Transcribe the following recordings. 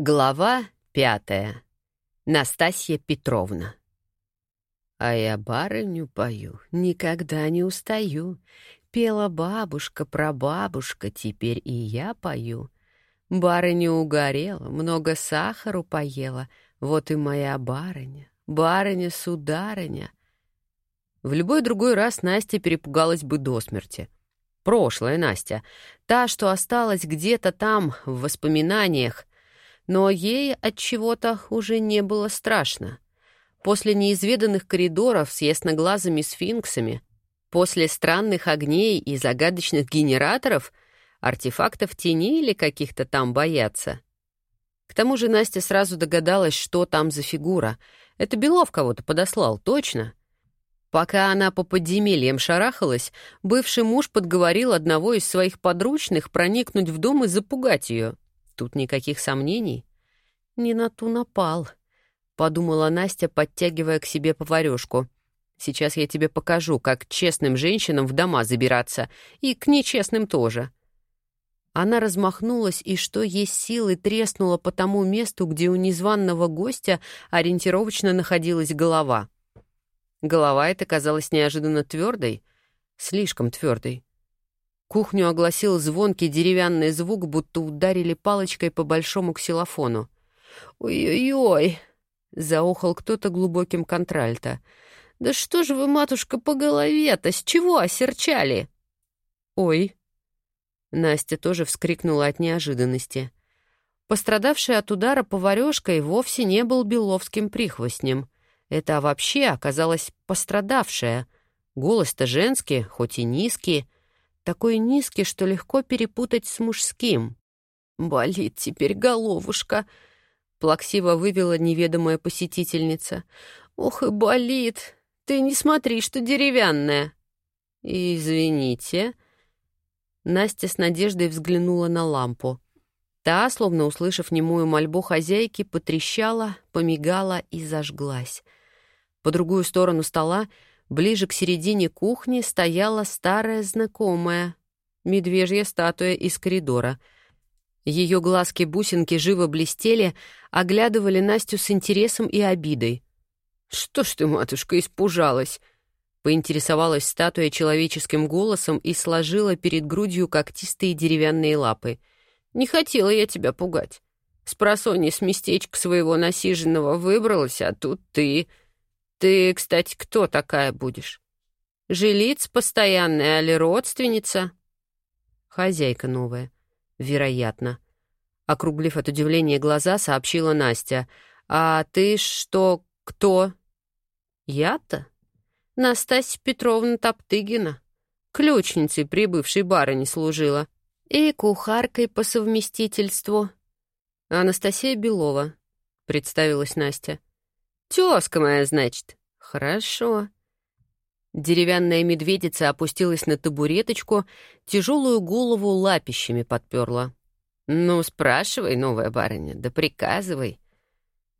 Глава пятая. Настасья Петровна. А я барыню пою, никогда не устаю. Пела бабушка, прабабушка, теперь и я пою. Барыня угорела, много сахару поела, вот и моя барыня, барыня-сударыня. В любой другой раз Настя перепугалась бы до смерти. Прошлая Настя, та, что осталась где-то там, в воспоминаниях, но ей от чего-то уже не было страшно. После неизведанных коридоров с ясноглазыми сфинксами, после странных огней и загадочных генераторов, артефактов тени или каких-то там бояться. К тому же Настя сразу догадалась, что там за фигура. Это Белов кого-то подослал, точно. Пока она по подземельям шарахалась, бывший муж подговорил одного из своих подручных проникнуть в дом и запугать ее. Тут никаких сомнений. Не на ту напал, подумала Настя, подтягивая к себе поварёшку. Сейчас я тебе покажу, как честным женщинам в дома забираться, и к нечестным тоже. Она размахнулась и, что есть силы, треснула по тому месту, где у незваного гостя ориентировочно находилась голова. Голова эта казалась неожиданно твердой, слишком твердой. Кухню огласил звонкий деревянный звук, будто ударили палочкой по большому ксилофону. «Ой-ой-ой!» — заохал кто-то глубоким контральто. «Да что же вы, матушка, по голове-то? С чего осерчали?» «Ой!» Настя тоже вскрикнула от неожиданности. Пострадавший от удара поварёшкой вовсе не был беловским прихвостнем. Это вообще оказалось пострадавшая. Голос-то женский, хоть и низкий, такой низкий, что легко перепутать с мужским. «Болит теперь головушка», — плаксиво вывела неведомая посетительница. «Ох и болит! Ты не смотри, что деревянная!» «Извините». Настя с надеждой взглянула на лампу. Та, словно услышав немую мольбу хозяйки, потрещала, помигала и зажглась. По другую сторону стола Ближе к середине кухни стояла старая знакомая, медвежья статуя из коридора. Ее глазки-бусинки живо блестели, оглядывали Настю с интересом и обидой. «Что ж ты, матушка, испужалась?» Поинтересовалась статуя человеческим голосом и сложила перед грудью когтистые деревянные лапы. «Не хотела я тебя пугать. С просони с местечка своего насиженного выбралась, а тут ты...» Ты, кстати, кто такая будешь? Жилиц постоянная или родственница? Хозяйка новая, вероятно. Округлив от удивления глаза, сообщила Настя. «А ты что, кто?» «Я-то? Настасья Петровна Топтыгина. Ключницей прибывшей барыни служила. И кухаркой по совместительству». «Анастасия Белова», — представилась Настя. «Тёзка моя, значит?» «Хорошо». Деревянная медведица опустилась на табуреточку, тяжелую голову лапищами подперла. «Ну, спрашивай, новая барыня, да приказывай».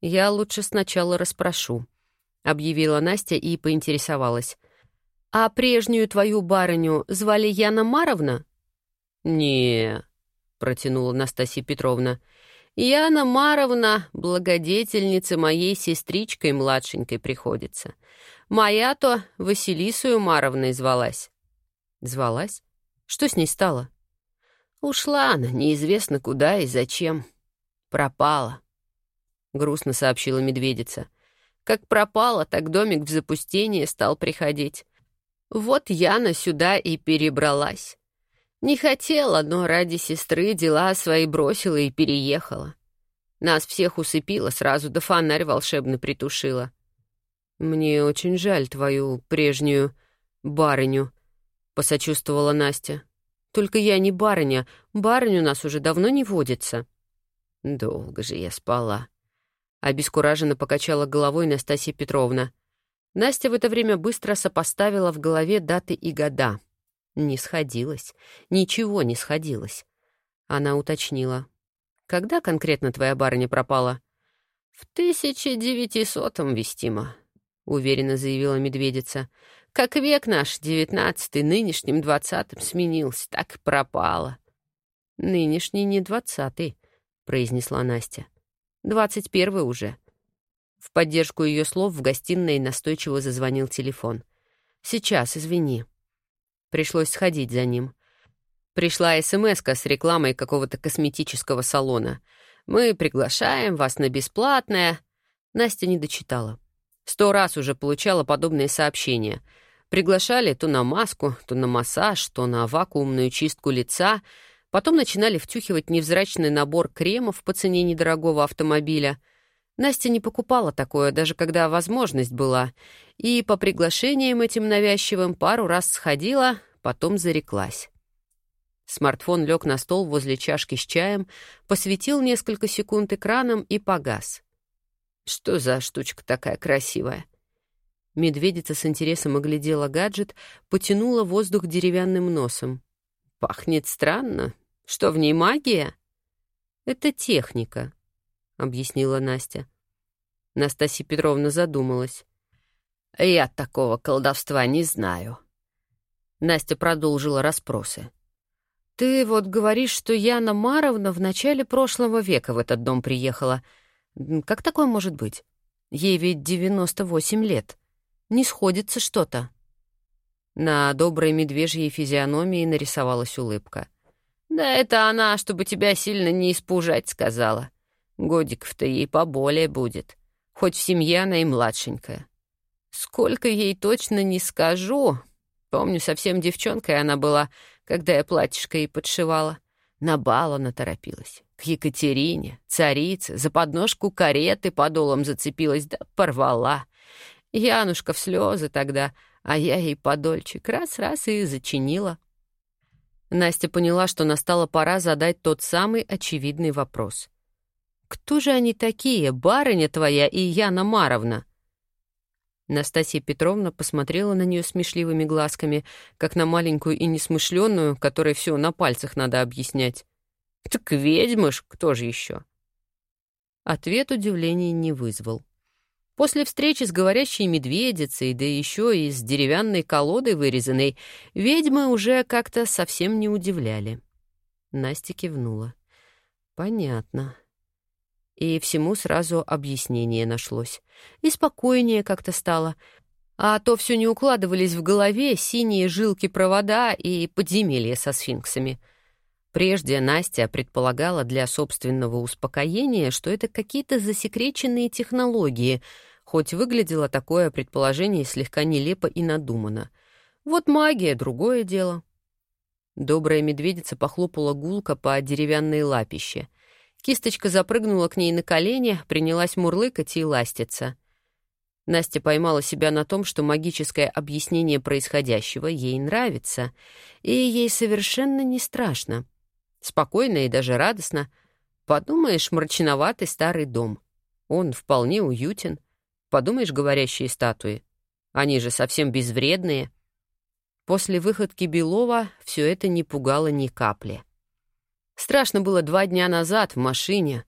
«Я лучше сначала расспрошу», — объявила Настя и поинтересовалась. «А прежнюю твою барыню звали Яна Маровна?» «Не», — протянула Настасья Петровна, — Яна Маровна, благодетельница моей сестричкой младшенькой приходится. Моя-то Василисою Маровной звалась. Звалась? Что с ней стало? Ушла она, неизвестно куда и зачем. Пропала. Грустно сообщила медведица. Как пропала, так домик в запустение стал приходить. Вот Яна сюда и перебралась. Не хотела, но ради сестры дела свои бросила и переехала. Нас всех усыпила, сразу да фонарь волшебно притушила. «Мне очень жаль твою прежнюю барыню», — посочувствовала Настя. «Только я не барыня, барыню у нас уже давно не водится». «Долго же я спала», — обескураженно покачала головой Настасья Петровна. Настя в это время быстро сопоставила в голове даты и года. Не сходилось. Ничего не сходилось. Она уточнила. «Когда конкретно твоя барыня пропала?» «В 1900-м, вестимо», — уверенно заявила медведица. «Как век наш, девятнадцатый, нынешним двадцатым сменился, так и пропала». «Нынешний не двадцатый», — произнесла Настя. Двадцать первый уже. В поддержку ее слов в гостиной настойчиво зазвонил телефон. «Сейчас, извини». Пришлось сходить за ним. Пришла смс с рекламой какого-то косметического салона. «Мы приглашаем вас на бесплатное». Настя не дочитала. Сто раз уже получала подобные сообщения. Приглашали то на маску, то на массаж, то на вакуумную чистку лица. Потом начинали втюхивать невзрачный набор кремов по цене недорогого автомобиля. Настя не покупала такое, даже когда возможность была. И по приглашениям этим навязчивым пару раз сходила, потом зареклась. Смартфон лег на стол возле чашки с чаем, посветил несколько секунд экраном и погас. Что за штучка такая красивая? Медведица с интересом оглядела гаджет, потянула воздух деревянным носом. Пахнет странно. Что, в ней магия? Это техника, объяснила Настя. Настасья Петровна задумалась. Я такого колдовства не знаю. Настя продолжила расспросы. «Ты вот говоришь, что Яна Маровна в начале прошлого века в этот дом приехала. Как такое может быть? Ей ведь 98 лет. Не сходится что-то. На доброй медвежьей физиономии нарисовалась улыбка. «Да это она, чтобы тебя сильно не испужать, сказала. Годиков-то ей поболее будет. Хоть в семье она и младшенькая. Сколько ей точно не скажу. Помню, совсем девчонкой она была, когда я платьишко ей подшивала. На бал она торопилась к Екатерине, царице, за подножку кареты подолом зацепилась, да порвала. Янушка в слезы тогда, а я ей подольчик раз-раз и зачинила. Настя поняла, что настала пора задать тот самый очевидный вопрос. «Кто же они такие, барыня твоя и Яна Маровна?» Настасья Петровна посмотрела на нее смешливыми глазками, как на маленькую и несмышленную, которой все на пальцах надо объяснять. Так ведьмы ж, кто же еще? Ответ удивления не вызвал. После встречи с говорящей медведицей, да еще и с деревянной колодой вырезанной, ведьмы уже как-то совсем не удивляли. Настя кивнула. «Понятно». И всему сразу объяснение нашлось. И спокойнее как-то стало. А то все не укладывались в голове синие жилки-провода и подземелья со сфинксами — Прежде Настя предполагала для собственного успокоения, что это какие-то засекреченные технологии, хоть выглядело такое предположение слегка нелепо и надуманно. Вот магия — другое дело. Добрая медведица похлопала гулко по деревянной лапище. Кисточка запрыгнула к ней на колени, принялась мурлыкать и ластиться. Настя поймала себя на том, что магическое объяснение происходящего ей нравится, и ей совершенно не страшно — Спокойно и даже радостно. Подумаешь, мрачноватый старый дом. Он вполне уютен. Подумаешь, говорящие статуи. Они же совсем безвредные. После выходки Белова все это не пугало ни капли. Страшно было два дня назад в машине.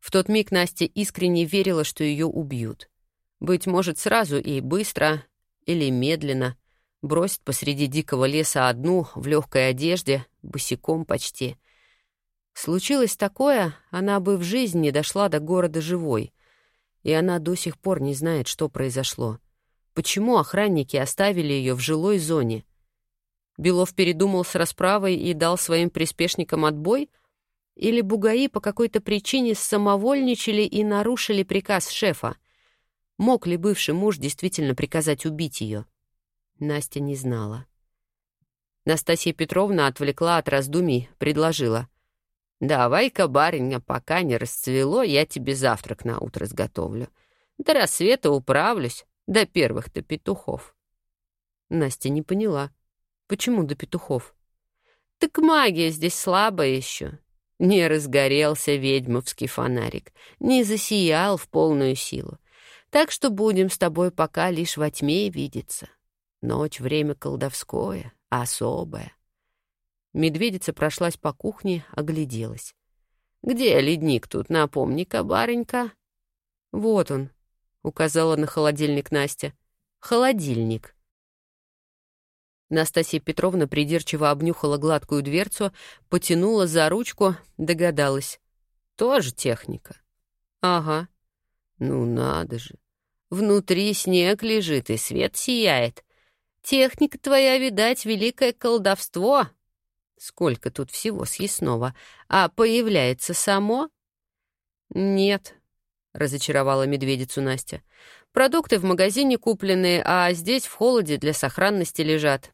В тот миг Настя искренне верила, что ее убьют. Быть может, сразу и быстро, или медленно. Бросит посреди дикого леса одну, в легкой одежде, босиком почти — Случилось такое, она бы в жизни не дошла до города живой. И она до сих пор не знает, что произошло. Почему охранники оставили ее в жилой зоне? Белов передумал с расправой и дал своим приспешникам отбой? Или бугаи по какой-то причине самовольничали и нарушили приказ шефа? Мог ли бывший муж действительно приказать убить ее? Настя не знала. Настасья Петровна отвлекла от раздумий, предложила — «Давай-ка, барыня, пока не расцвело, я тебе завтрак на утро сготовлю. До рассвета управлюсь, до первых-то петухов». Настя не поняла. Почему до петухов? «Так магия здесь слабая еще. Не разгорелся ведьмовский фонарик, не засиял в полную силу. Так что будем с тобой пока лишь во тьме видеться. Ночь — время колдовское, особое. Медведица прошлась по кухне, огляделась. «Где ледник тут, напомни-ка, барынька?» «Вот он», — указала на холодильник Настя. «Холодильник». Настасья Петровна придирчиво обнюхала гладкую дверцу, потянула за ручку, догадалась. «Тоже техника». Ага. Ну надо же. Внутри снег лежит и свет сияет. Техника твоя, видать, великое колдовство. Сколько тут всего съестного. А появляется само? Нет, разочаровала медведицу Настя. Продукты в магазине купленные, а здесь в холоде для сохранности лежат.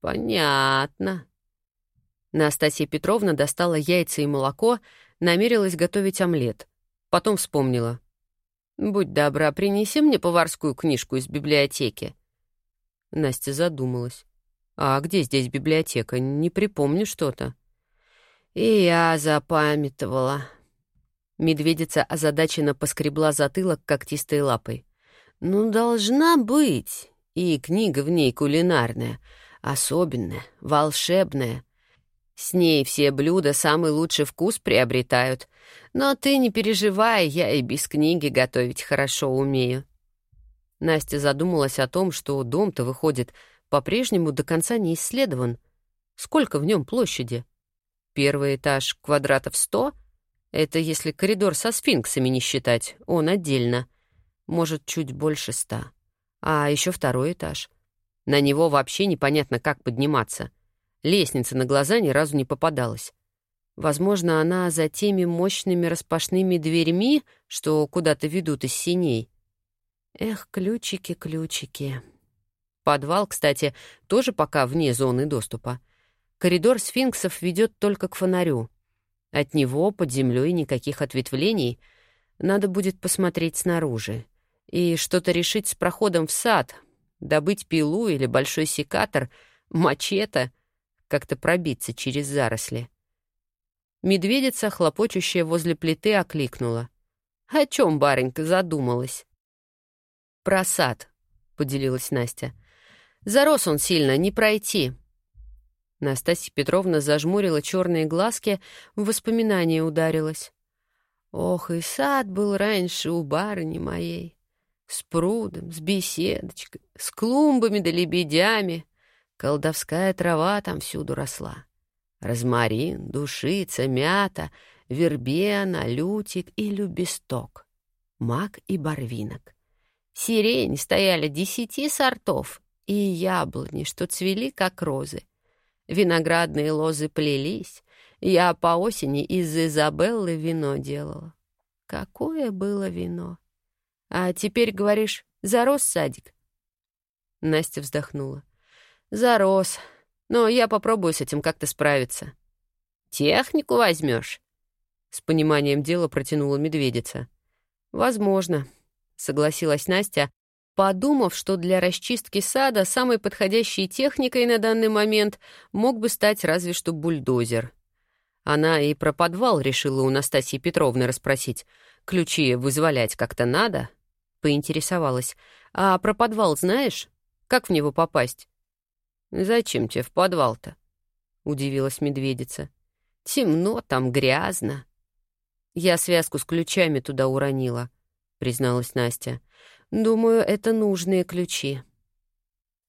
Понятно. Настасья Петровна достала яйца и молоко, намерилась готовить омлет. Потом вспомнила. «Будь добра, принеси мне поварскую книжку из библиотеки». Настя задумалась. «А где здесь библиотека? Не припомню что-то». «И я запамятовала». Медведица озадаченно поскребла затылок когтистой лапой. «Ну, должна быть. И книга в ней кулинарная, особенная, волшебная. С ней все блюда самый лучший вкус приобретают. Но ты не переживай, я и без книги готовить хорошо умею». Настя задумалась о том, что дом-то, выходит, по-прежнему до конца не исследован. Сколько в нем площади? Первый этаж квадратов сто? Это если коридор со сфинксами не считать, он отдельно. Может, чуть больше ста. А еще второй этаж. На него вообще непонятно, как подниматься — Лестница на глаза ни разу не попадалась. Возможно, она за теми мощными распашными дверьми, что куда-то ведут из синей. Эх, ключики, ключики. Подвал, кстати, тоже пока вне зоны доступа. Коридор сфинксов ведет только к фонарю. От него под землей никаких ответвлений. Надо будет посмотреть снаружи. И что-то решить с проходом в сад. Добыть пилу или большой секатор, мачете — как-то пробиться через заросли. Медведица, хлопочущая возле плиты, окликнула. «О чем барынька задумалась?» «Про сад», — поделилась Настя. «Зарос он сильно, не пройти». Настасья Петровна зажмурила черные глазки, в воспоминания ударилась. «Ох, и сад был раньше у барыни моей, с прудом, с беседочкой, с клумбами да лебедями. Колдовская трава там всюду росла. Розмарин, душица, мята, вербена, лютик и любесток, мак и барвинок. Сирень стояли десяти сортов, и яблони, что цвели, как розы. Виноградные лозы плелись. Я по осени из Изабеллы вино делала. Какое было вино! А теперь, говоришь, зарос садик? Настя вздохнула. Зарос. Но я попробую с этим как-то справиться. Технику возьмешь? С пониманием дела протянула медведица. Возможно, согласилась Настя, подумав, что для расчистки сада самой подходящей техникой на данный момент мог бы стать разве что бульдозер. Она и про подвал решила у Настасьи Петровны расспросить. Ключи вызволять как-то надо? Поинтересовалась. А про подвал знаешь? Как в него попасть? «Зачем тебе в подвал-то?» — удивилась медведица. «Темно, там грязно». «Я связку с ключами туда уронила», — призналась Настя. «Думаю, это нужные ключи».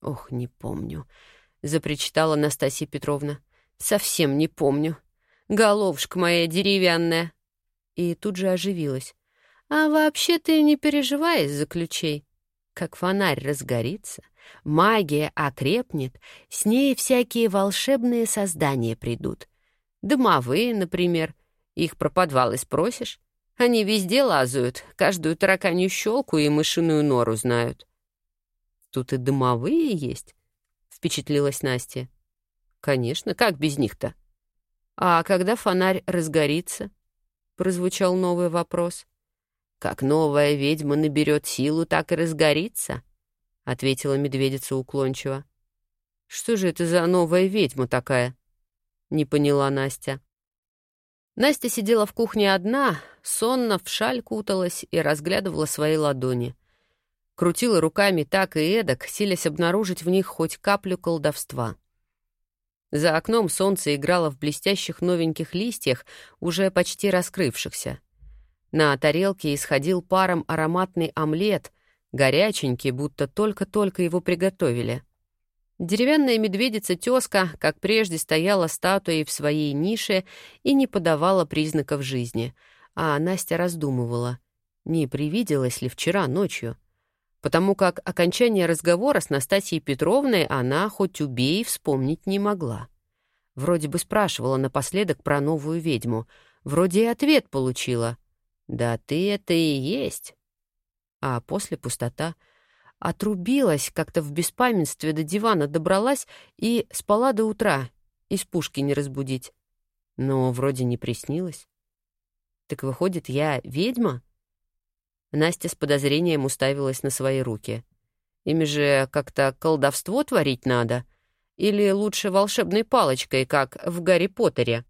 «Ох, не помню», — запричитала Настасья Петровна. «Совсем не помню. Головушка моя деревянная». И тут же оживилась. «А вообще ты не переживай из-за ключей. Как фонарь разгорится, Магия окрепнет, с ней всякие волшебные создания придут. Домовые, например. Их про подвалы спросишь? Они везде лазают, каждую тараканью щелку и мышиную нору знают. «Тут и домовые есть?» — впечатлилась Настя. «Конечно, как без них-то?» «А когда фонарь разгорится?» — прозвучал новый вопрос. «Как новая ведьма наберет силу, так и разгорится», — ответила медведица уклончиво. «Что же это за новая ведьма такая?» — не поняла Настя. Настя сидела в кухне одна, сонно в шаль куталась и разглядывала свои ладони. Крутила руками так и эдак, силясь обнаружить в них хоть каплю колдовства. За окном солнце играло в блестящих новеньких листьях, уже почти раскрывшихся. На тарелке исходил паром ароматный омлет — горяченький, будто только-только его приготовили. Деревянная медведица-тёзка, как прежде, стояла статуей в своей нише и не подавала признаков жизни. а Настя раздумывала, не привиделась ли вчера ночью. Потому как окончание разговора с Настасьей Петровной она, хоть убей, вспомнить не могла. Вроде бы спрашивала напоследок про новую ведьму. Вроде и ответ получила. «Да ты это и есть». А после пустота — Отрубилась, как-то в беспамятстве до дивана добралась и спала до утра, из пушки не разбудить. Но вроде не приснилось. Так выходит, я ведьма? Настя с подозрением уставилась на свои руки. Ими же как-то колдовство творить надо? Или лучше волшебной палочкой, как в Гарри Поттере?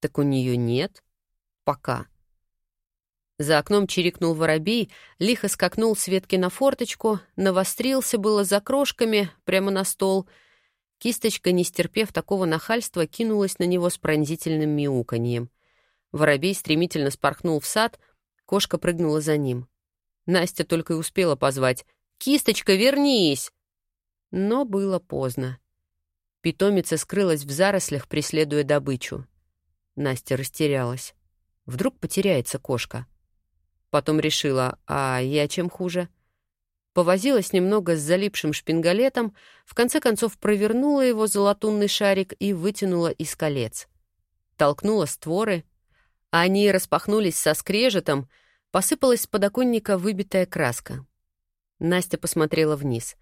Так у нее нет. Пока. За окном чирикнул воробей, лихо скакнул с ветки на форточку, навострился было за крошками прямо на стол. Кисточка, не стерпев такого нахальства, кинулась на него с пронзительным мяуканьем. Воробей стремительно спорхнул в сад, кошка прыгнула за ним. Настя только и успела позвать «Кисточка, вернись!» Но было поздно. Питомица скрылась в зарослях, преследуя добычу. Настя растерялась. Вдруг потеряется кошка — Потом решила, а я чем хуже? Повозилась немного с залипшим шпингалетом, в конце концов провернула его за латунный шарик и вытянула из колец. Толкнула створы. Они распахнулись со скрежетом, посыпалась с подоконника выбитая краска. Настя посмотрела вниз.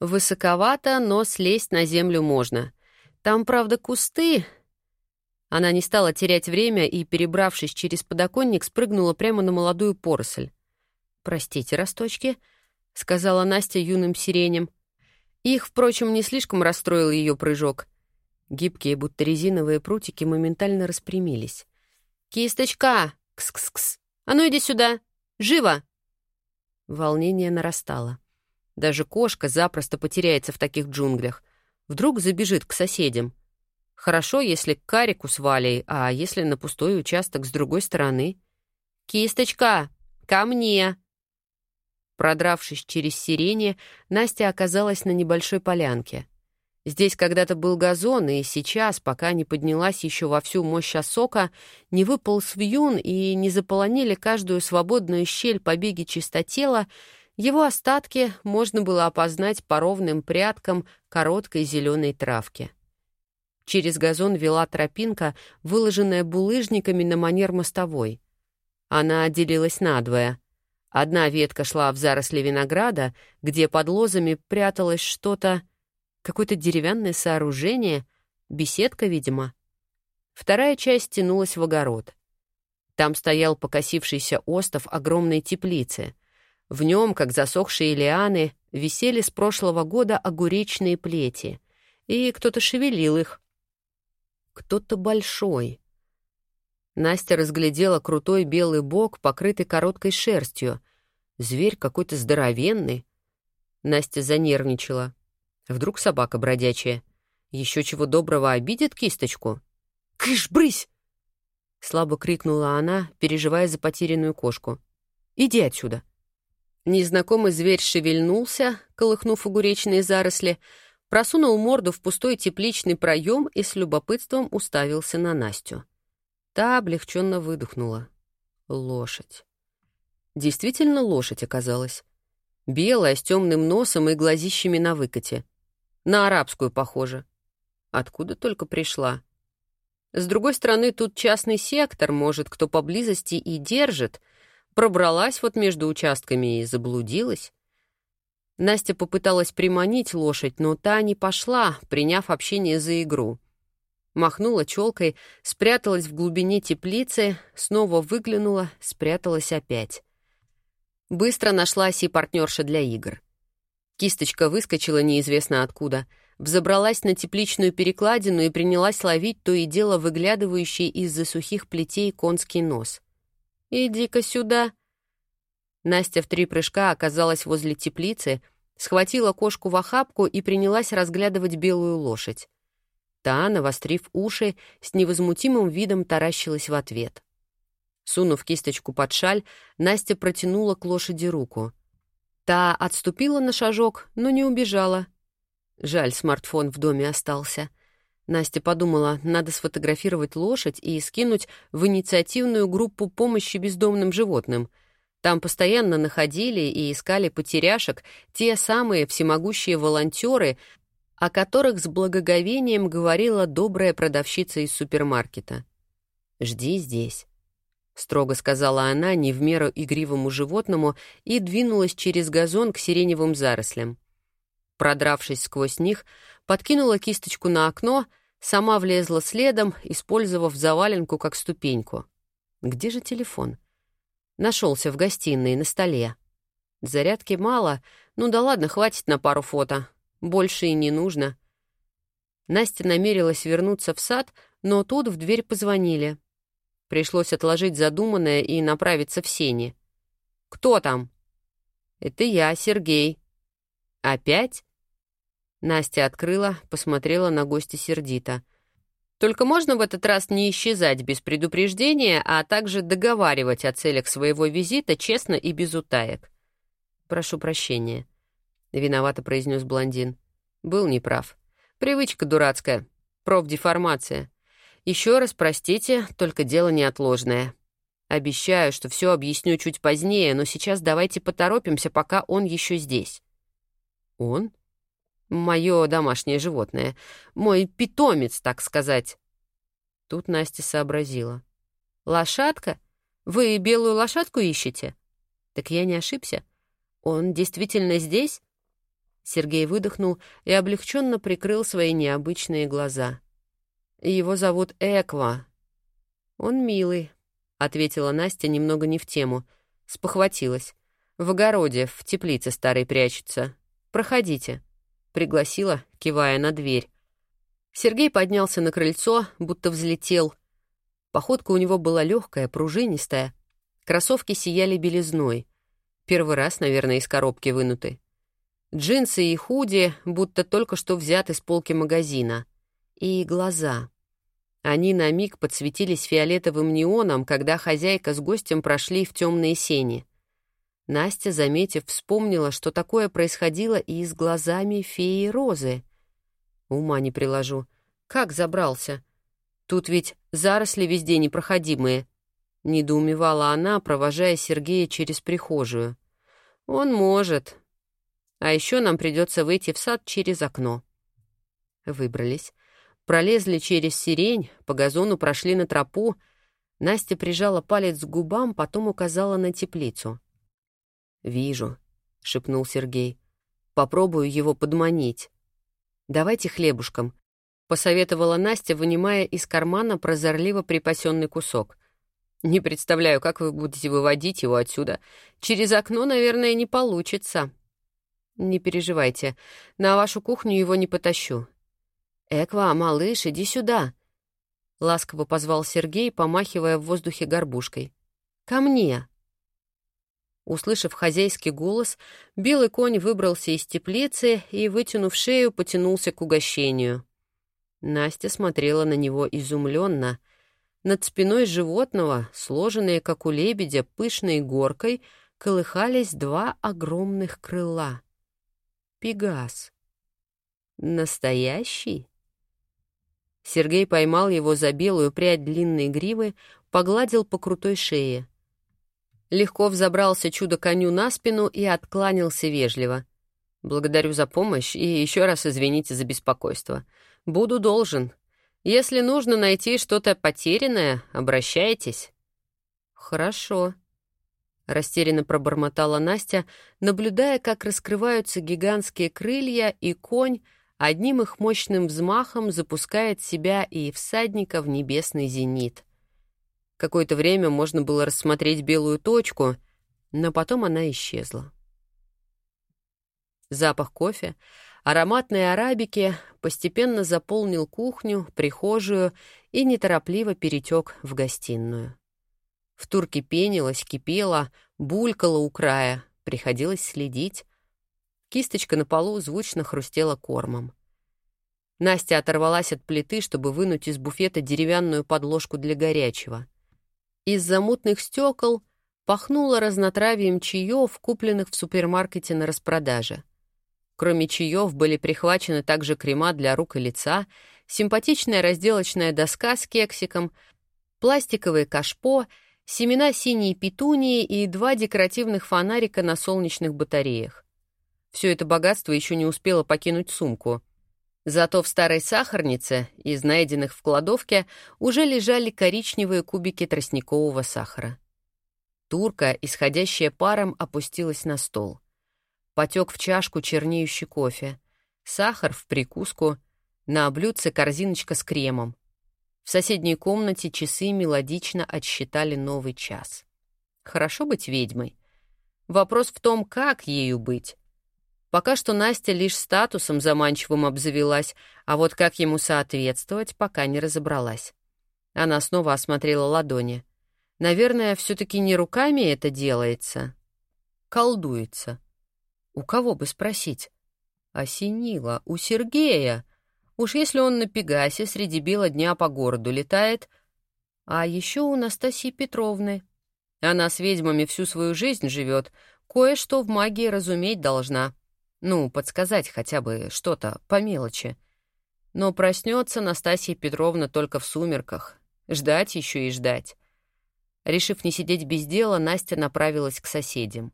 Высоковато, но слезть на землю можно. Там, правда, кусты, она не стала терять время и, перебравшись через подоконник, спрыгнула прямо на молодую поросль. «Простите, росточки», — сказала Настя юным сиренем. Их, впрочем, не слишком расстроил ее прыжок. Гибкие, будто резиновые прутики моментально распрямились. «Кисточка! Кс-кс-кс! А ну иди сюда! Живо!» Волнение нарастало. Даже кошка запросто потеряется в таких джунглях. Вдруг забежит к соседям — Хорошо, если к карику с Валей, а если на пустой участок с другой стороны? «Кисточка, ко мне!» Продравшись через сирени, Настя оказалась на небольшой полянке. Здесь когда-то был газон, и сейчас, пока не поднялась еще во всю мощь осока, не выпал свьюн и не заполонили каждую свободную щель побеги чистотела, его остатки можно было опознать по ровным прядкам короткой зеленой травки. Через газон вела тропинка, выложенная булыжниками на манер мостовой. Она отделилась надвое. Одна ветка шла в заросли винограда, где под лозами пряталось что-то, какое-то деревянное сооружение, беседка, видимо. Вторая часть тянулась в огород. Там стоял покосившийся остов огромной теплицы. В нем, как засохшие лианы, висели с прошлого года огуречные плети, и кто-то шевелил их, кто-то большой. Настя разглядела крутой белый бок, покрытый короткой шерстью. Зверь какой-то здоровенный. Настя занервничала. Вдруг собака бродячая. Еще чего доброго обидит кисточку. «Кыш, брысь!» Слабо крикнула она, переживая за потерянную кошку. «Иди отсюда!» Незнакомый зверь шевельнулся, колыхнув огуречные заросли, просунул морду в пустой тепличный проем и с любопытством уставился на Настю. Та облегченно выдохнула. Лошадь. Действительно лошадь оказалась. Белая, с темным носом и глазищами на выкате. На арабскую похоже. Откуда только пришла. С другой стороны, тут частный сектор, может, кто поблизости и держит. Пробралась вот между участками и заблудилась. Настя попыталась приманить лошадь, но та не пошла, приняв общение за игру. Махнула челкой, спряталась в глубине теплицы, снова выглянула, спряталась опять. Быстро нашлась и партнерша для игр. Кисточка выскочила неизвестно откуда, взобралась на тепличную перекладину и принялась ловить то и дело выглядывающий из-за сухих плетей конский нос. «Иди-ка сюда!» Настя в три прыжка оказалась возле теплицы, схватила кошку в охапку и принялась разглядывать белую лошадь. Та, навострив уши, с невозмутимым видом таращилась в ответ. Сунув кисточку под шаль, Настя протянула к лошади руку. Та отступила на шажок, но не убежала. Жаль, смартфон в доме остался. Настя подумала, надо сфотографировать лошадь и скинуть в инициативную группу помощи бездомным животным. Там постоянно находили и искали потеряшек те самые всемогущие волонтеры, о которых с благоговением говорила добрая продавщица из супермаркета. «Жди здесь», — строго сказала она не в меру игривому животному и двинулась через газон к сиреневым зарослям. Продравшись сквозь них, подкинула кисточку на окно, сама влезла следом, использовав заваленку как ступеньку. Где же телефон? Нашелся в гостиной, на столе. Зарядки мало, ну да ладно, хватит на пару фото. Больше и не нужно. Настя намерилась вернуться в сад, но тут в дверь позвонили. Пришлось отложить задуманное и направиться в сени. «Кто там?» «Это я, Сергей». «Опять?» Настя открыла, посмотрела на гостя сердито. «Только можно в этот раз не исчезать без предупреждения, а также договаривать о целях своего визита честно и без утаек». «Прошу прощения», — виновато произнес блондин. «Был неправ. Привычка дурацкая. Профдеформация. Еще раз простите, только дело неотложное. Обещаю, что все объясню чуть позднее, но сейчас давайте поторопимся, пока он еще здесь». «Он?» Мое домашнее животное. Мой питомец, так сказать. Тут Настя сообразила. «Лошадка? Вы белую лошадку ищете?» «Так я не ошибся. Он действительно здесь?» Сергей выдохнул и облегченно прикрыл свои необычные глаза. «Его зовут Эква». «Он милый», — ответила Настя немного не в тему. Спохватилась. «В огороде, в теплице старой прячется. Проходите» пригласила, кивая на дверь. Сергей поднялся на крыльцо, будто взлетел. Походка у него была легкая, пружинистая. Кроссовки сияли белизной. Первый раз, наверное, из коробки вынуты. Джинсы и худи, будто только что взяты с полки магазина. И глаза. Они на миг подсветились фиолетовым неоном, когда хозяйка с гостем прошли в темные сени — Настя, заметив, вспомнила, что такое происходило и с глазами феи Розы. Ума не приложу. Как забрался? Тут ведь заросли везде непроходимые. Недоумевала она, провожая Сергея через прихожую. Он может. А еще нам придется выйти в сад через окно. Выбрались. Пролезли через сирень, по газону прошли на тропу. Настя прижала палец к губам, потом указала на теплицу — «Вижу», — шепнул Сергей. «Попробую его подманить». «Давайте хлебушком», — посоветовала Настя, вынимая из кармана прозорливо припасенный кусок. «Не представляю, как вы будете выводить его отсюда. Через окно, наверное, не получится». «Не переживайте, на вашу кухню его не потащу». «Эква, малыш, иди сюда», — ласково позвал Сергей, помахивая в воздухе горбушкой. «Ко мне!» Услышав хозяйский голос, белый конь выбрался из теплицы и, вытянув шею, потянулся к угощению. Настя смотрела на него изумленно. Над спиной животного, сложенные, как у лебедя, пышной горкой, колыхались два огромных крыла. Пегас. Настоящий? Сергей поймал его за белую прядь длинной гривы, погладил по крутой шее — Легко взобрался чудо-коню на спину и откланялся вежливо. «Благодарю за помощь и еще раз извините за беспокойство. Буду должен. Если нужно найти что-то потерянное, обращайтесь». «Хорошо», — растерянно пробормотала Настя, наблюдая, как раскрываются гигантские крылья, и конь одним их мощным взмахом запускает себя и всадника в небесный зенит. Какое-то время можно было рассмотреть белую точку, но потом она исчезла. Запах кофе, ароматной арабики постепенно заполнил кухню, прихожую и неторопливо перетек в гостиную. В турке пенилась, кипела, булькала у края, приходилось следить. Кисточка на полу звучно хрустела кормом. Настя оторвалась от плиты, чтобы вынуть из буфета деревянную подложку для горячего — из-за мутных стекол пахнуло разнотравием чаев, купленных в супермаркете на распродаже. Кроме чаев были прихвачены также крема для рук и лица, симпатичная разделочная доска с кексиком, пластиковое кашпо, семена синей петунии и два декоративных фонарика на солнечных батареях. Все это богатство еще не успело покинуть сумку. Зато в старой сахарнице, из найденных в кладовке, уже лежали коричневые кубики тростникового сахара. Турка, исходящая паром, опустилась на стол. Потек в чашку чернеющий кофе. Сахар в прикуску. На блюдце корзиночка с кремом. В соседней комнате часы мелодично отсчитали новый час. Хорошо быть ведьмой. Вопрос в том, как ею быть. Пока что Настя лишь статусом заманчивым обзавелась, а вот как ему соответствовать, пока не разобралась. Она снова осмотрела ладони — Наверное, все-таки не руками это делается. Колдуется. У кого бы спросить? Осенило. У Сергея. Уж если он на Пегасе среди бела дня по городу летает. А еще у Настасьи Петровны. Она с ведьмами всю свою жизнь живет. Кое-что в магии разуметь должна. Ну, подсказать хотя бы что-то по мелочи. Но проснется Настасья Петровна только в сумерках. Ждать еще и ждать. Решив не сидеть без дела, Настя направилась к соседям.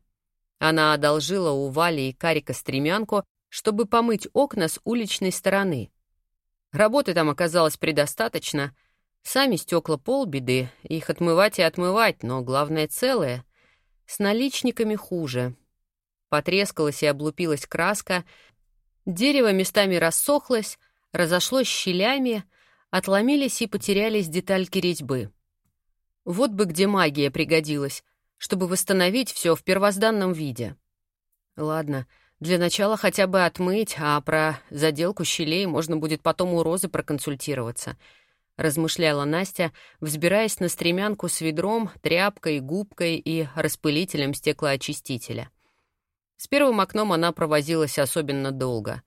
Она одолжила у Вали и Карика стремянку, чтобы помыть окна с уличной стороны. Работы там оказалось предостаточно. Сами стекла полбеды, их отмывать и отмывать, но главное целое. С наличниками хуже. Потрескалась и облупилась краска, дерево местами рассохлось, разошлось щелями, отломились и потерялись детальки резьбы. Вот бы где магия пригодилась, чтобы восстановить все в первозданном виде. Ладно, для начала хотя бы отмыть, а про заделку щелей можно будет потом у Розы проконсультироваться. Размышляла Настя, взбираясь на стремянку с ведром, тряпкой, губкой и распылителем стеклоочистителя. С первым окном она провозилась особенно долго.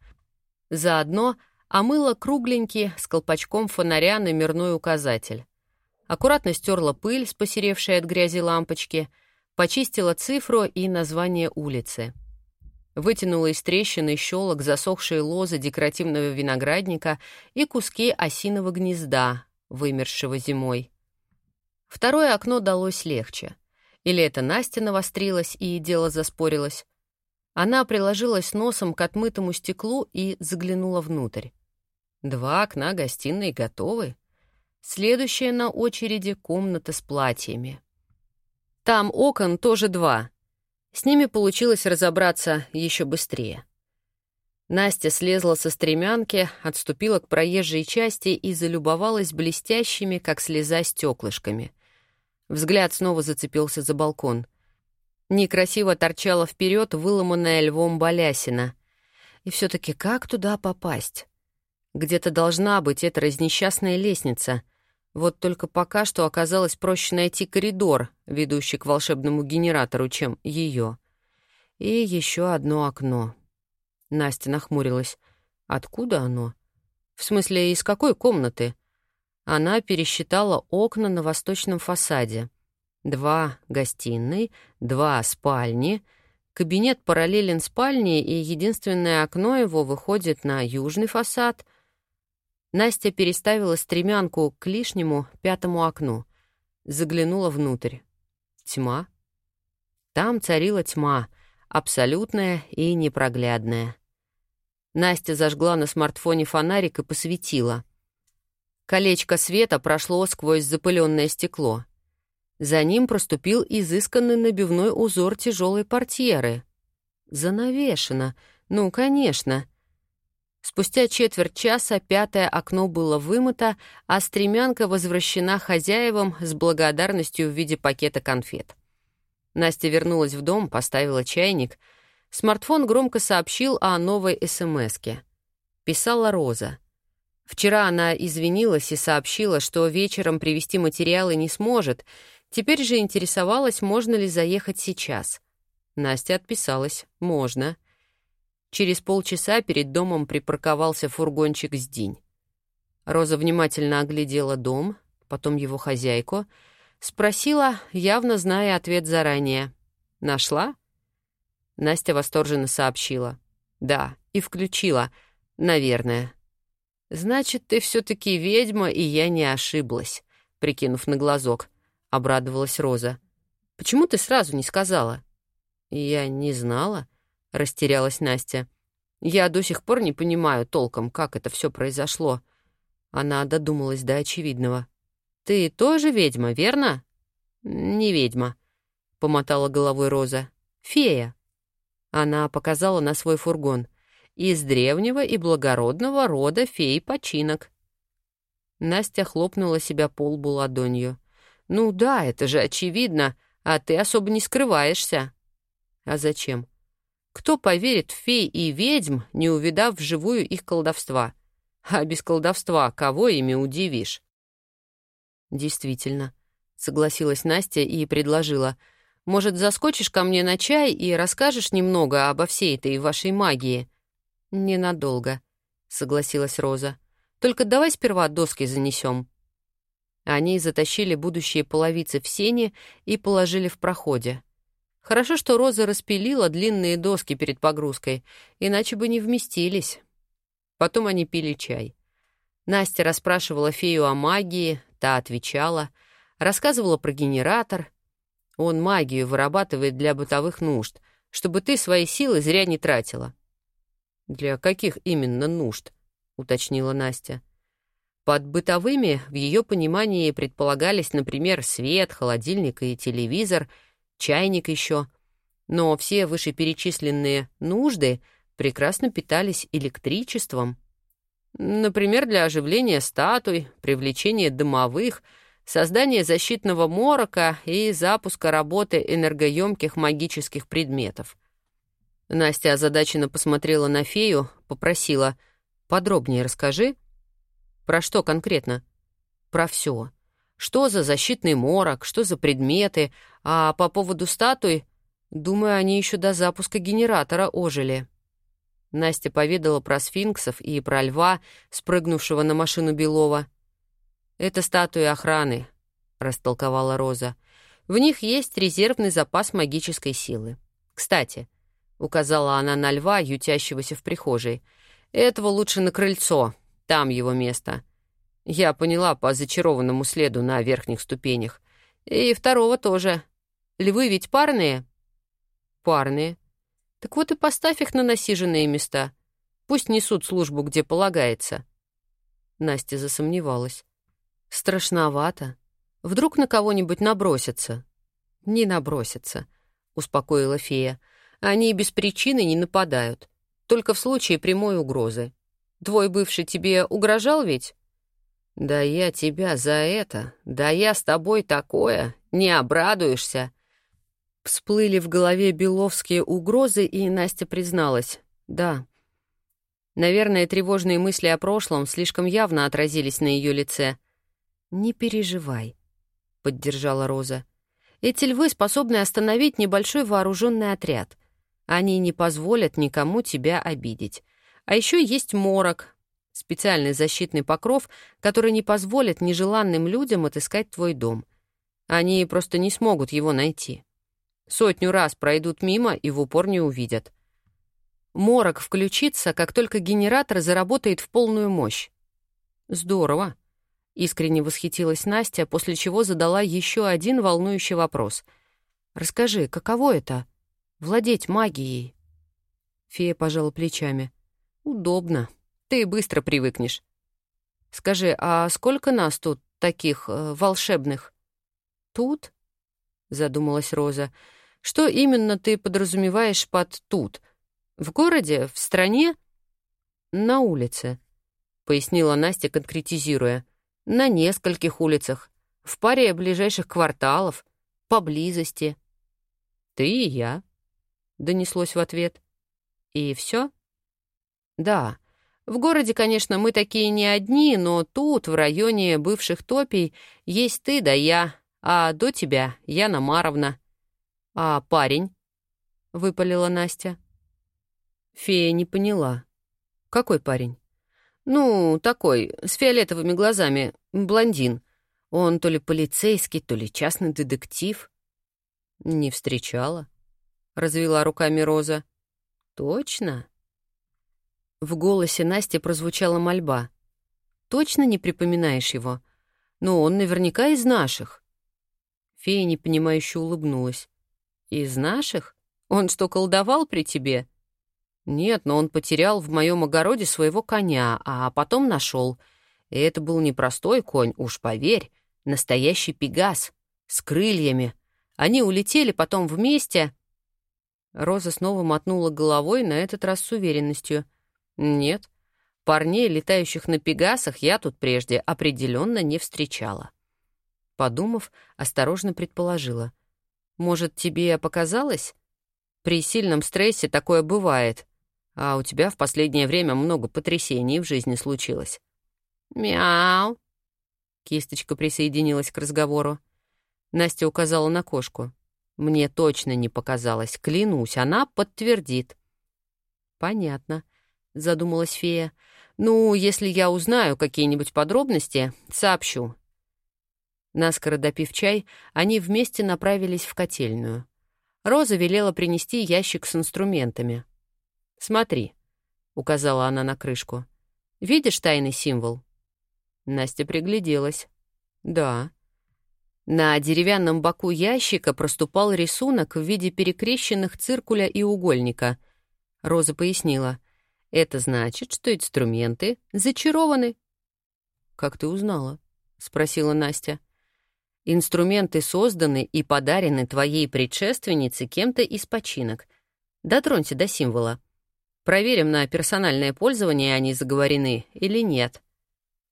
Заодно омыла кругленький с колпачком фонаря номерной указатель аккуратно стерла пыль с посеревшей от грязи лампочки, почистила цифру и название улицы. Вытянула из трещины щелок засохшие лозы декоративного виноградника и куски осиного гнезда, вымершего зимой. Второе окно далось легче. Или это Настя навострилась и дело заспорилось. Она приложилась носом к отмытому стеклу и заглянула внутрь. Два окна гостиной готовы. Следующая на очереди — комната с платьями. Там окон тоже два. С ними получилось разобраться еще быстрее. Настя слезла со стремянки, отступила к проезжей части и залюбовалась блестящими, как слеза, стеклышками. Взгляд снова зацепился за балкон. Некрасиво торчала вперед выломанная львом балясина. И все таки как туда попасть? Где-то должна быть эта разнесчастная лестница — вот только пока что оказалось проще найти коридор, ведущий к волшебному генератору, чем ее. И еще одно окно. Настя нахмурилась. Откуда оно? В смысле, из какой комнаты? Она пересчитала окна на восточном фасаде. Два гостиной, два спальни. Кабинет параллелен спальне, и единственное окно его выходит на южный фасад — Настя переставила стремянку к лишнему пятому окну. Заглянула внутрь. Тьма. Там царила тьма, абсолютная и непроглядная. Настя зажгла на смартфоне фонарик и посветила. Колечко света прошло сквозь запыленное стекло. За ним проступил изысканный набивной узор тяжелой портьеры. Занавешено. Ну, конечно. Спустя четверть часа пятое окно было вымыто, а стремянка возвращена хозяевам с благодарностью в виде пакета конфет. Настя вернулась в дом, поставила чайник. Смартфон громко сообщил о новой СМСке. Писала Роза. Вчера она извинилась и сообщила, что вечером привезти материалы не сможет. Теперь же интересовалась, можно ли заехать сейчас. Настя отписалась. «Можно». Через полчаса перед домом припарковался фургончик с день. Роза внимательно оглядела дом, потом его хозяйку, спросила, явно зная ответ заранее. «Нашла?» Настя восторженно сообщила. «Да, и включила, наверное». «Значит, ты все-таки ведьма, и я не ошиблась», — прикинув на глазок, — обрадовалась Роза. «Почему ты сразу не сказала?» «Я не знала», — растерялась Настя. «Я до сих пор не понимаю толком, как это все произошло». Она додумалась до очевидного. «Ты тоже ведьма, верно?» «Не ведьма», — помотала головой Роза. «Фея». Она показала на свой фургон. «Из древнего и благородного рода феи починок». Настя хлопнула себя по лбу ладонью. «Ну да, это же очевидно, а ты особо не скрываешься». «А зачем?» «Кто поверит в фей и ведьм, не увидав вживую их колдовства?» А без колдовства кого ими удивишь? Действительно, согласилась Настя и предложила. Может, заскочишь ко мне на чай и расскажешь немного обо всей этой вашей магии? Ненадолго, согласилась Роза. Только давай сперва доски занесем. Они затащили будущие половицы в сене и положили в проходе. Хорошо, что Роза распилила длинные доски перед погрузкой, иначе бы не вместились. Потом они пили чай. Настя расспрашивала фею о магии, та отвечала, рассказывала про генератор. Он магию вырабатывает для бытовых нужд, чтобы ты свои силы зря не тратила. «Для каких именно нужд?» — уточнила Настя. Под бытовыми в ее понимании предполагались, например, свет, холодильник и телевизор, чайник еще. Но все вышеперечисленные нужды — прекрасно питались электричеством. Например, для оживления статуй, привлечения домовых, создания защитного морока и запуска работы энергоемких магических предметов. Настя озадаченно посмотрела на фею, попросила «Подробнее расскажи». «Про что конкретно?» «Про все. Что за защитный морок, что за предметы, а по поводу статуй, думаю, они еще до запуска генератора ожили». Настя поведала про сфинксов и про льва, спрыгнувшего на машину Белова. «Это статуи охраны», — растолковала Роза. «В них есть резервный запас магической силы. Кстати», — указала она на льва, ютящегося в прихожей, «этого лучше на крыльцо, там его место». Я поняла по зачарованному следу на верхних ступенях. И второго тоже. Львы ведь парные? Парные, так вот и поставь их на насиженные места. Пусть несут службу, где полагается. Настя засомневалась. Страшновато. Вдруг на кого-нибудь набросятся. Не набросятся, успокоила фея. Они без причины не нападают. Только в случае прямой угрозы. Твой бывший тебе угрожал ведь? Да я тебя за это, да я с тобой такое, не обрадуешься. Всплыли в голове беловские угрозы, и Настя призналась. «Да». Наверное, тревожные мысли о прошлом слишком явно отразились на ее лице. «Не переживай», — поддержала Роза. «Эти львы способны остановить небольшой вооруженный отряд. Они не позволят никому тебя обидеть. А еще есть морок, специальный защитный покров, который не позволит нежеланным людям отыскать твой дом. Они просто не смогут его найти». Сотню раз пройдут мимо и в упор не увидят. Морок включится, как только генератор заработает в полную мощь. Здорово. Искренне восхитилась Настя, после чего задала еще один волнующий вопрос. «Расскажи, каково это — владеть магией?» Фея пожала плечами. «Удобно. Ты быстро привыкнешь. Скажи, а сколько нас тут таких э, волшебных?» «Тут?» — задумалась Роза. Что именно ты подразумеваешь под «тут»? В городе? В стране?» «На улице», — пояснила Настя, конкретизируя. «На нескольких улицах, в паре ближайших кварталов, поблизости». «Ты и я», — донеслось в ответ. «И все?» «Да. В городе, конечно, мы такие не одни, но тут, в районе бывших топий, есть ты да я, а до тебя Яна Маровна». «А парень?» — выпалила Настя. Фея не поняла. «Какой парень?» «Ну, такой, с фиолетовыми глазами, блондин. Он то ли полицейский, то ли частный детектив». «Не встречала», — развела руками Роза. «Точно?» В голосе Насти прозвучала мольба. Точно не припоминаешь его? Но он наверняка из наших». Фея непонимающе улыбнулась. «Из наших? Он что, колдовал при тебе?» «Нет, но он потерял в моем огороде своего коня, а потом нашел. И это был не простой конь, уж поверь, настоящий пегас, с крыльями. Они улетели потом вместе...» Роза снова мотнула головой, на этот раз с уверенностью. «Нет, парней, летающих на пегасах, я тут прежде определенно не встречала». Подумав, осторожно предположила. «Может, тебе показалось? При сильном стрессе такое бывает. А у тебя в последнее время много потрясений в жизни случилось». «Мяу!» Кисточка присоединилась к разговору. Настя указала на кошку. Мне точно не показалось, клянусь, она подтвердит. «Понятно», — задумалась фея. «Ну, если я узнаю какие-нибудь подробности, сообщу». Наскоро допив чай, они вместе направились в котельную. Роза велела принести ящик с инструментами. «Смотри», — указала она на крышку. «Видишь тайный символ?» Настя пригляделась. «Да». На деревянном боку ящика проступал рисунок в виде перекрещенных циркуля и угольника. Роза пояснила. «Это значит, что инструменты зачарованы». «Как ты узнала?» — спросила Настя. «Инструменты созданы и подарены твоей предшественнице кем-то из починок. Дотронься до символа. Проверим на персональное пользование они заговорены или нет».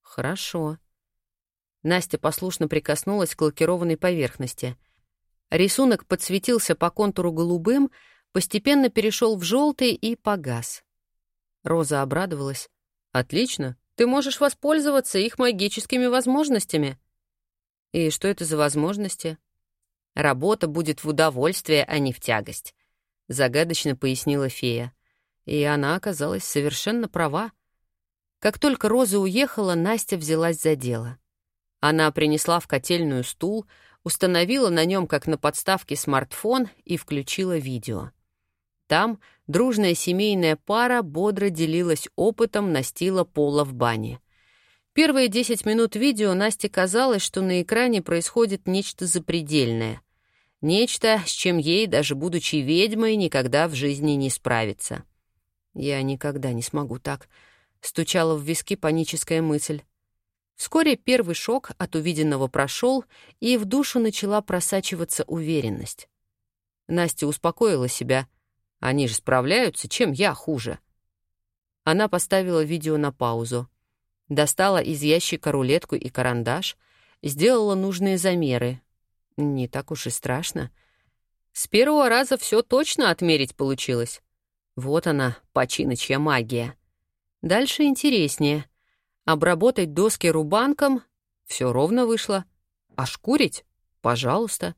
«Хорошо», Настя послушно прикоснулась к лакированной поверхности. Рисунок подсветился по контуру голубым, постепенно перешел в желтый и погас. Роза обрадовалась. «Отлично, ты можешь воспользоваться их магическими возможностями». «И что это за возможности?» «Работа будет в удовольствие, а не в тягость», — загадочно пояснила фея. И она оказалась совершенно права. Как только Роза уехала, Настя взялась за дело — она принесла в котельную стул, установила на нем, как на подставке, смартфон и включила видео. Там дружная семейная пара бодро делилась опытом настила пола в бане. Первые 10 минут видео Насте казалось, что на экране происходит нечто запредельное. Нечто, с чем ей, даже будучи ведьмой, никогда в жизни не справиться. «Я никогда не смогу так», — стучала в виски паническая мысль. Вскоре первый шок от увиденного прошел, и в душу начала просачиваться уверенность. Настя успокоила себя. Они же справляются, чем я хуже. Она поставила видео на паузу. Достала из ящика рулетку и карандаш, сделала нужные замеры. Не так уж и страшно. С первого раза все точно отмерить получилось. Вот она, починочья магия. Дальше интереснее — Обработать доски рубанком — все ровно вышло. А шкурить — пожалуйста.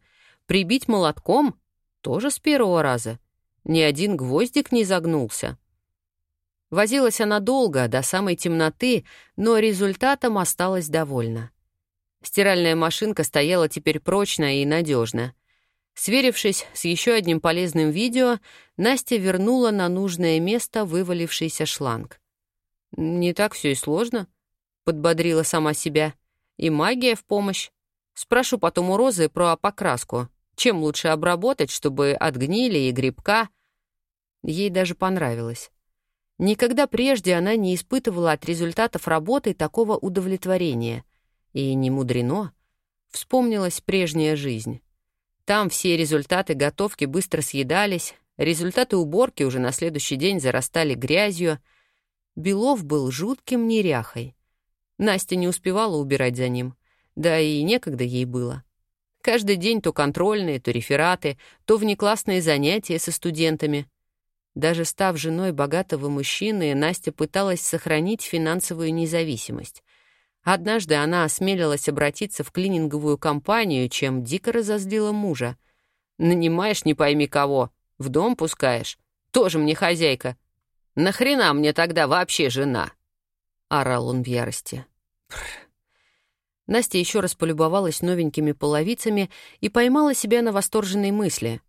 Прибить молотком — тоже с первого раза. Ни один гвоздик не загнулся. Возилась она долго, до самой темноты, но результатом осталась довольна. Стиральная машинка стояла теперь прочно и надежно. Сверившись с еще одним полезным видео, Настя вернула на нужное место вывалившийся шланг. «Не так все и сложно», подбодрила сама себя. И магия в помощь. Спрошу потом у Розы про покраску. Чем лучше обработать, чтобы от гнили и грибка? Ей даже понравилось. Никогда прежде она не испытывала от результатов работы такого удовлетворения. И не мудрено. Вспомнилась прежняя жизнь. Там все результаты готовки быстро съедались, результаты уборки уже на следующий день зарастали грязью. Белов был жутким неряхой. Настя не успевала убирать за ним. Да и некогда ей было. Каждый день то контрольные, то рефераты, то внеклассные занятия со студентами. Даже став женой богатого мужчины, Настя пыталась сохранить финансовую независимость. Однажды она осмелилась обратиться в клининговую компанию, чем дико разозлила мужа. «Нанимаешь не пойми кого, в дом пускаешь. Тоже мне хозяйка. Нахрена мне тогда вообще жена?» — орал он в ярости. Настя еще раз полюбовалась новенькими половицами и поймала себя на восторженной мысли.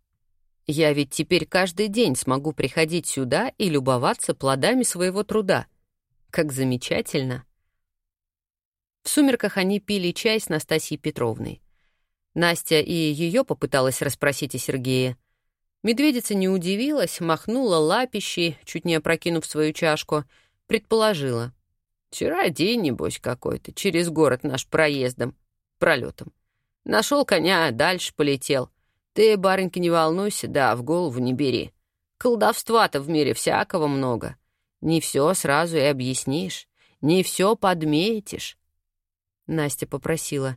«Я ведь теперь каждый день смогу приходить сюда и любоваться плодами своего труда. Как замечательно!» В сумерках они пили чай с Настасьей Петровной. Настя и ее попыталась расспросить о Сергее. Медведица не удивилась, махнула лапищей, чуть не опрокинув свою чашку, предположила. «Вчера день, небось, какой-то, через город наш проездом, пролетом. Нашел коня, дальше полетел. Ты, барынька, не волнуйся, да, в голову не бери. Колдовства-то в мире всякого много. Не все сразу и объяснишь, не все подметишь. Настя попросила.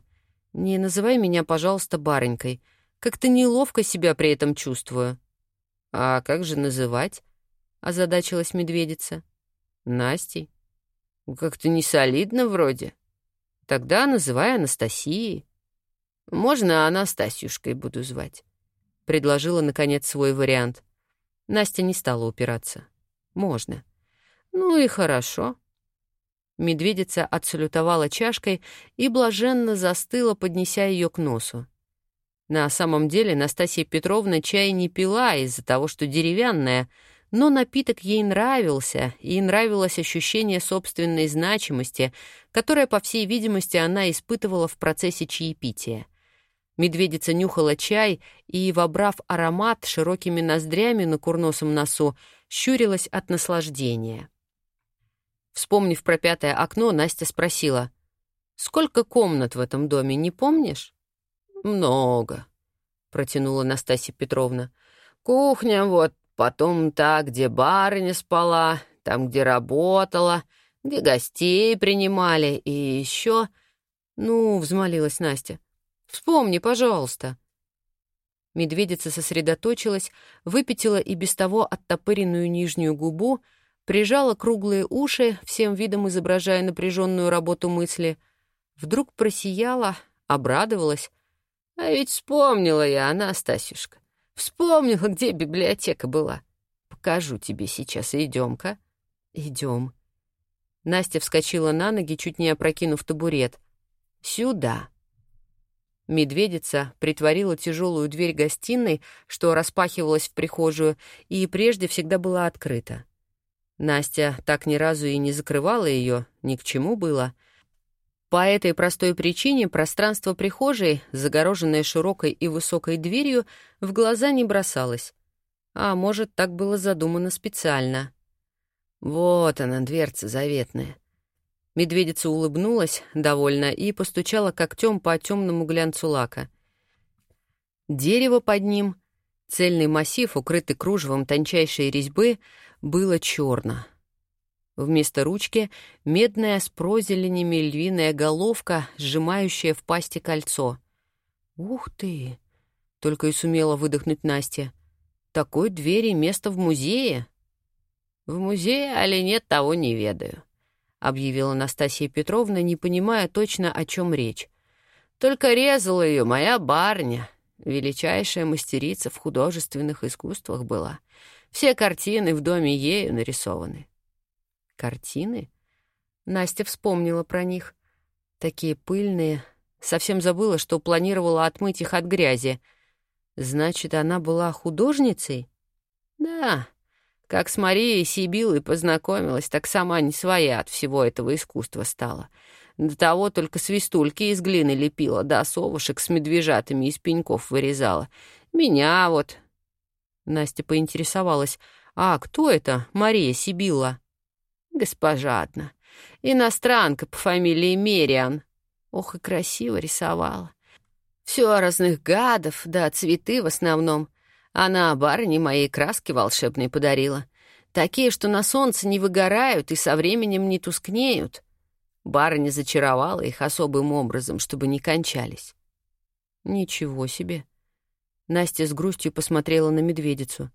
«Не называй меня, пожалуйста, барынькой. Как-то неловко себя при этом чувствую». «А как же называть?» — озадачилась медведица. «Настей». «Как-то не солидно вроде. Тогда называй Анастасией». «Можно Анастасюшкой буду звать», — предложила, наконец, свой вариант. Настя не стала упираться. «Можно». «Ну и хорошо», Медведица отсалютовала чашкой и блаженно застыла, поднеся ее к носу. На самом деле Настасья Петровна чай не пила из-за того, что деревянная, но напиток ей нравился, и нравилось ощущение собственной значимости, которое, по всей видимости, она испытывала в процессе чаепития. Медведица нюхала чай и, вобрав аромат широкими ноздрями на курносом носу, щурилась от наслаждения. Вспомнив про пятое окно, Настя спросила. «Сколько комнат в этом доме, не помнишь?» «Много», — протянула Настасья Петровна. «Кухня вот, потом та, где барыня спала, там, где работала, где гостей принимали, и еще...» «Ну», — взмолилась Настя, — «вспомни, пожалуйста». Медведица сосредоточилась, выпятила и без того оттопыренную нижнюю губу, прижала круглые уши, всем видом изображая напряженную работу мысли. Вдруг просияла, обрадовалась. «А ведь вспомнила я, Анастасюшка. Вспомнила, где библиотека была. Покажу тебе сейчас. Идем-ка». «Идем». Настя вскочила на ноги, чуть не опрокинув табурет. «Сюда». Медведица притворила тяжелую дверь гостиной, что распахивалась в прихожую, и прежде всегда была открыта. Настя так ни разу и не закрывала ее, ни к чему было. По этой простой причине пространство прихожей, загороженное широкой и высокой дверью, в глаза не бросалось. А может, так было задумано специально. Вот она, дверца заветная. Медведица улыбнулась, довольно, и постучала когтем по темному глянцу лака. Дерево под ним, цельный массив, укрытый кружевом тончайшей резьбы, было черно. Вместо ручки — медная с прозеленями львиная головка, сжимающая в пасти кольцо. «Ух ты!» — только и сумела выдохнуть Настя. «Такой двери место в музее?» «В музее, али нет, того не ведаю», — объявила Настасья Петровна, не понимая точно, о чем речь. «Только резала ее моя барня, величайшая мастерица в художественных искусствах была». Все картины в доме ею нарисованы. Картины? Настя вспомнила про них. Такие пыльные. Совсем забыла, что планировала отмыть их от грязи. Значит, она была художницей? Да. Как с Марией Сибилой познакомилась, так сама не своя от всего этого искусства стала. До того только свистульки из глины лепила, да совушек с медвежатами из пеньков вырезала. Меня вот Настя поинтересовалась. «А кто это, Мария Сибилла?» «Госпожа одна. Иностранка по фамилии Мериан. Ох, и красиво рисовала. Все разных гадов, да цветы в основном. Она барыне моей краски волшебной подарила. Такие, что на солнце не выгорают и со временем не тускнеют. Барыня зачаровала их особым образом, чтобы не кончались. «Ничего себе!» Настя с грустью посмотрела на медведицу.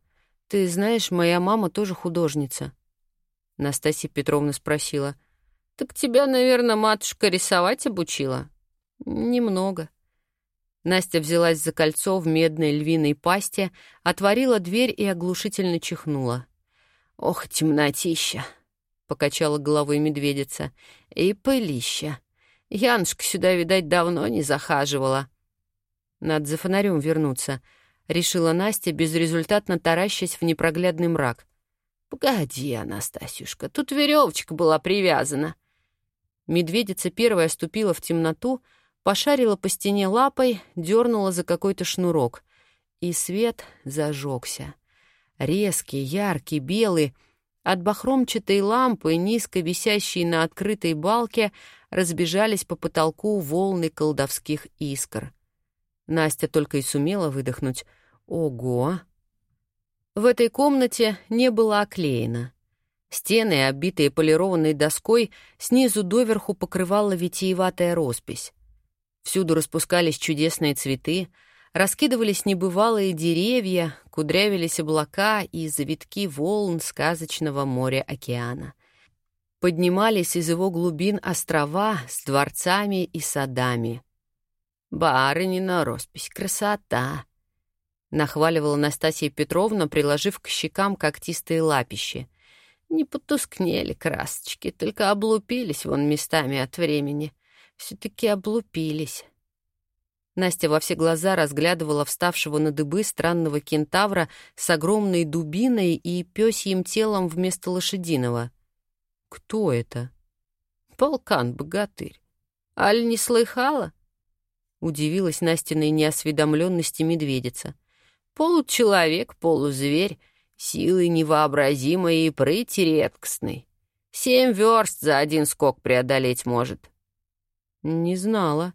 «Ты знаешь, моя мама тоже художница». Настасья Петровна спросила. «Так тебя, наверное, матушка рисовать обучила?» «Немного». Настя взялась за кольцо в медной львиной пасте, отворила дверь и оглушительно чихнула. «Ох, темнотища!» — покачала головой медведица. «И пылища! Янушка сюда, видать, давно не захаживала». Надо за фонарем вернуться, — решила Настя, безрезультатно таращась в непроглядный мрак. «Погоди, Анастасюшка, тут веревочка была привязана». Медведица первая ступила в темноту, пошарила по стене лапой, дернула за какой-то шнурок. И свет зажегся. Резкий, яркий, белый. От бахромчатой лампы, низко висящей на открытой балке, разбежались по потолку волны колдовских искр. Настя только и сумела выдохнуть «Ого!». В этой комнате не было оклеено. Стены, оббитые полированной доской, снизу доверху покрывала витиеватая роспись. Всюду распускались чудесные цветы, раскидывались небывалые деревья, кудрявились облака и завитки волн сказочного моря-океана. Поднимались из его глубин острова с дворцами и садами. «Барынина роспись, красота!» — нахваливала Настасья Петровна, приложив к щекам когтистые лапищи — не потускнели красочки, только облупились вон местами от времени. Все-таки облупились. Настя во все глаза разглядывала вставшего на дыбы странного кентавра с огромной дубиной и пёсьим телом вместо лошадиного. Кто это? Полкан-богатырь. Аль не слыхала? Удивилась Настиной неосведомленности медведица. Получеловек, полузверь — Силы невообразимой и прыти редкостной. Семь верст за один скок преодолеть может. Не знала.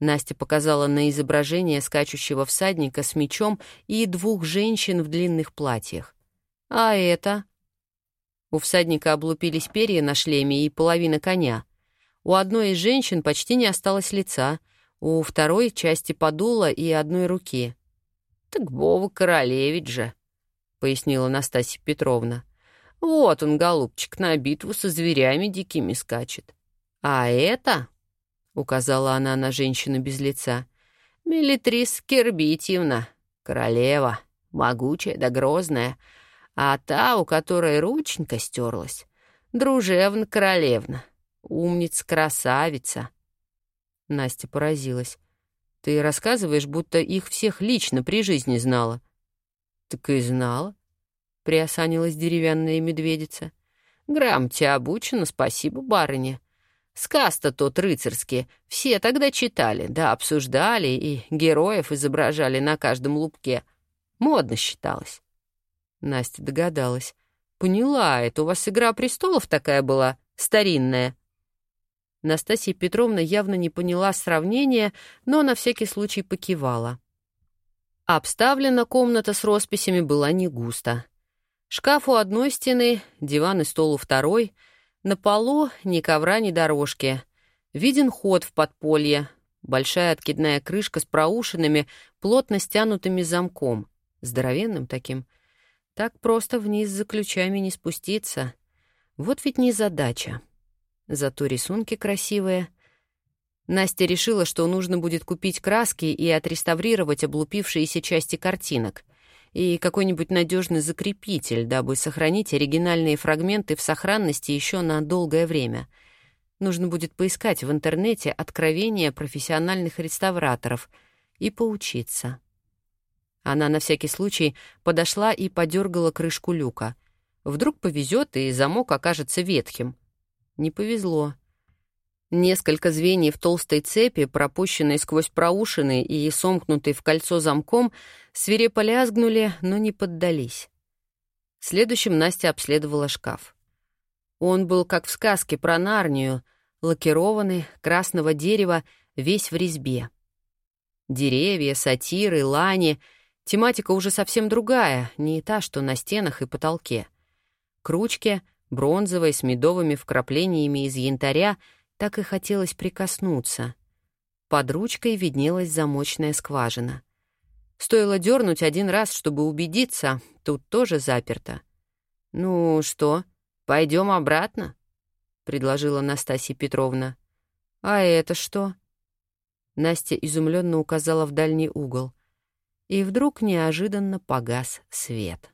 Настя показала на изображение скачущего всадника с мечом и двух женщин в длинных платьях. А это? У всадника облупились перья на шлеме и половина коня. У одной из женщин почти не осталось лица, у второй — части подула и одной руки. Так Бова Королевич же. — пояснила Настасья Петровна. «Вот он, голубчик, на битву со зверями дикими скачет. А это...» — указала она на женщину без лица. «Мелитрис Кербитьевна, королева, могучая да грозная, а та, у которой рученька стерлась, дружевна королевна, умница-красавица». Настя поразилась. «Ты рассказываешь, будто их всех лично при жизни знала». «Так и знала», — приосанилась деревянная медведица. «Грамоте обучена, спасибо, барыня. Сказ-то тот рыцарский, все тогда читали, да обсуждали и героев изображали на каждом лупке. Модно считалось». Настя догадалась. «Поняла, это у вас «Игра престолов» такая была, старинная?» Настасья Петровна явно не поняла сравнения, но на всякий случай покивала. Обставлена комната с росписями была не густо. Шкаф у одной стены, диван и стол у второй. На полу ни ковра, ни дорожки. Виден ход в подполье. Большая откидная крышка с проушинами, плотно стянутыми замком. Здоровенным таким. Так просто вниз за ключами не спуститься. Вот ведь не задача. Зато рисунки красивые — Настя решила, что нужно будет купить краски и отреставрировать облупившиеся части картинок и какой-нибудь надежный закрепитель, дабы сохранить оригинальные фрагменты в сохранности еще на долгое время. Нужно будет поискать в интернете откровения профессиональных реставраторов и поучиться. Она на всякий случай подошла и подергала крышку люка. Вдруг повезет, и замок окажется ветхим. Не повезло. Несколько звеньев толстой цепи, пропущенной сквозь проушины и сомкнутой в кольцо замком, свирепо лязгнули, но не поддались. Следующим Настя обследовала шкаф. Он был, как в сказке про Нарнию, лакированный, красного дерева, весь в резьбе. Деревья, сатиры, лани — тематика уже совсем другая, не та, что на стенах и потолке. К ручке, бронзовой, с медовыми вкраплениями из янтаря — так и хотелось прикоснуться. Под ручкой виднелась замочная скважина. Стоило дернуть один раз, чтобы убедиться, тут тоже заперто. «Ну что, пойдем обратно?» — предложила Настасья Петровна. «А это что?» Настя изумленно указала в дальний угол. И вдруг неожиданно погас свет.